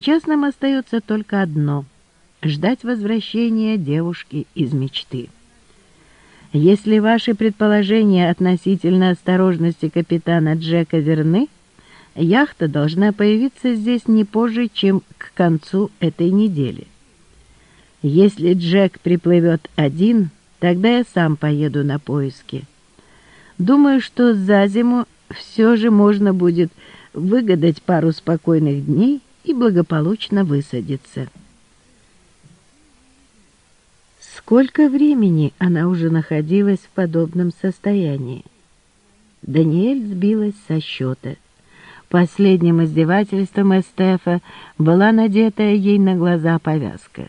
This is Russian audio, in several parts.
Сейчас нам остается только одно — ждать возвращения девушки из мечты. Если ваши предположения относительно осторожности капитана Джека верны, яхта должна появиться здесь не позже, чем к концу этой недели. Если Джек приплывет один, тогда я сам поеду на поиски. Думаю, что за зиму все же можно будет выгадать пару спокойных дней и благополучно высадиться. Сколько времени она уже находилась в подобном состоянии? Даниэль сбилась со счета. Последним издевательством Эстефа была надетая ей на глаза повязка.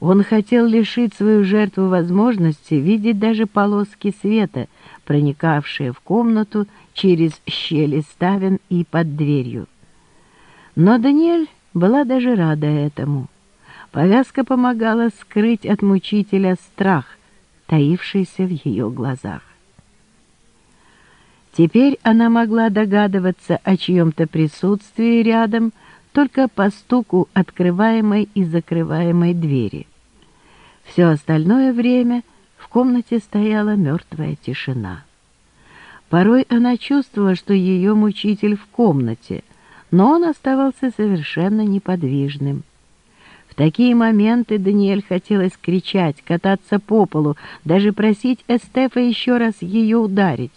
Он хотел лишить свою жертву возможности видеть даже полоски света, проникавшие в комнату через щели ставен и под дверью. Но Даниэль была даже рада этому. Повязка помогала скрыть от мучителя страх, таившийся в ее глазах. Теперь она могла догадываться о чьем-то присутствии рядом только по стуку открываемой и закрываемой двери. Все остальное время в комнате стояла мертвая тишина. Порой она чувствовала, что ее мучитель в комнате, но он оставался совершенно неподвижным. В такие моменты Даниэль хотелось кричать, кататься по полу, даже просить Эстефа еще раз ее ударить.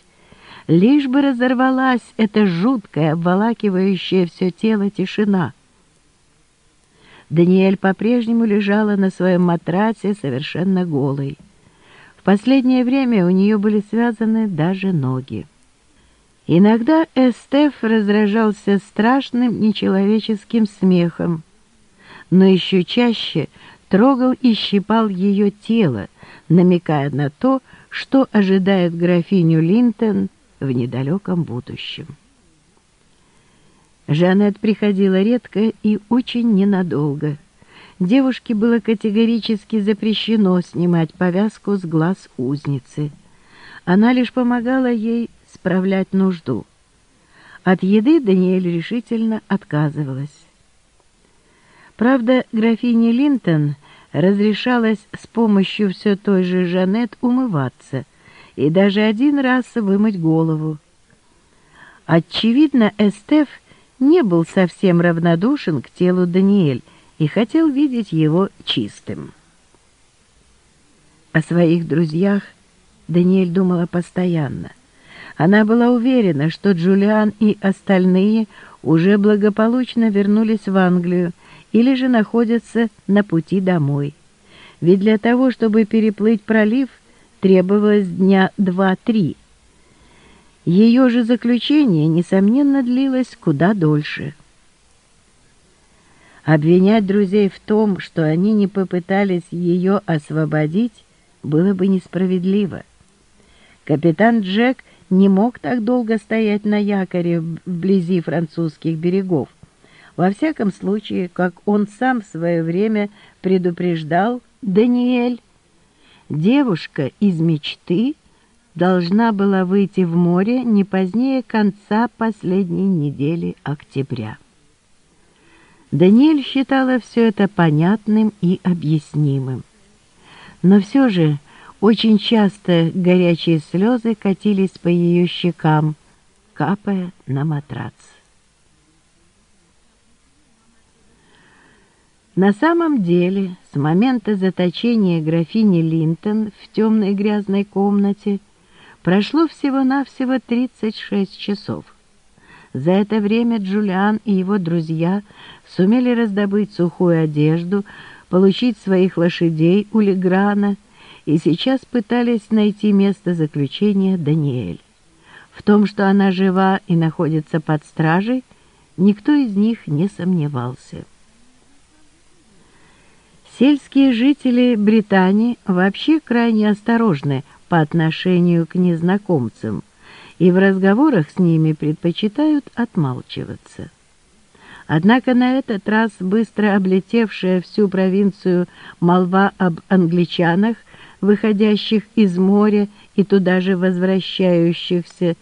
Лишь бы разорвалась эта жуткая, обволакивающая все тело тишина. Даниэль по-прежнему лежала на своем матрасе совершенно голой. В последнее время у нее были связаны даже ноги. Иногда Эстеф раздражался страшным нечеловеческим смехом, но еще чаще трогал и щипал ее тело, намекая на то, что ожидает графиню Линтон в недалеком будущем. Жанет приходила редко и очень ненадолго. Девушке было категорически запрещено снимать повязку с глаз узницы. Она лишь помогала ей справлять нужду. От еды Даниэль решительно отказывалась. Правда, графине Линтон разрешалось с помощью все той же Жанет умываться и даже один раз вымыть голову. Очевидно, Эстеф не был совсем равнодушен к телу Даниэль и хотел видеть его чистым. О своих друзьях Даниэль думала постоянно. Она была уверена, что Джулиан и остальные уже благополучно вернулись в Англию или же находятся на пути домой. Ведь для того, чтобы переплыть пролив, требовалось дня два-три. Ее же заключение, несомненно, длилось куда дольше. Обвинять друзей в том, что они не попытались ее освободить, было бы несправедливо. Капитан Джек не мог так долго стоять на якоре вблизи французских берегов. Во всяком случае, как он сам в свое время предупреждал Даниэль, девушка из мечты должна была выйти в море не позднее конца последней недели октября. Даниэль считала все это понятным и объяснимым. Но все же очень часто горячие слезы катились по ее щекам, капая на матрац. На самом деле, с момента заточения графини Линтон в темной грязной комнате прошло всего-навсего 36 часов. За это время Джулиан и его друзья сумели раздобыть сухую одежду, получить своих лошадей у Леграна и сейчас пытались найти место заключения Даниэль. В том, что она жива и находится под стражей, никто из них не сомневался. Сельские жители Британии вообще крайне осторожны по отношению к незнакомцам и в разговорах с ними предпочитают отмалчиваться. Однако на этот раз быстро облетевшая всю провинцию молва об англичанах, выходящих из моря и туда же возвращающихся,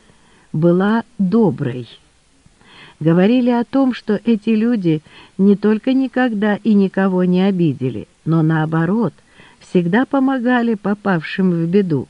была доброй. говорили о том, что эти люди не только никогда и никого не обидели, но наоборот, всегда помогали попавшим в беду.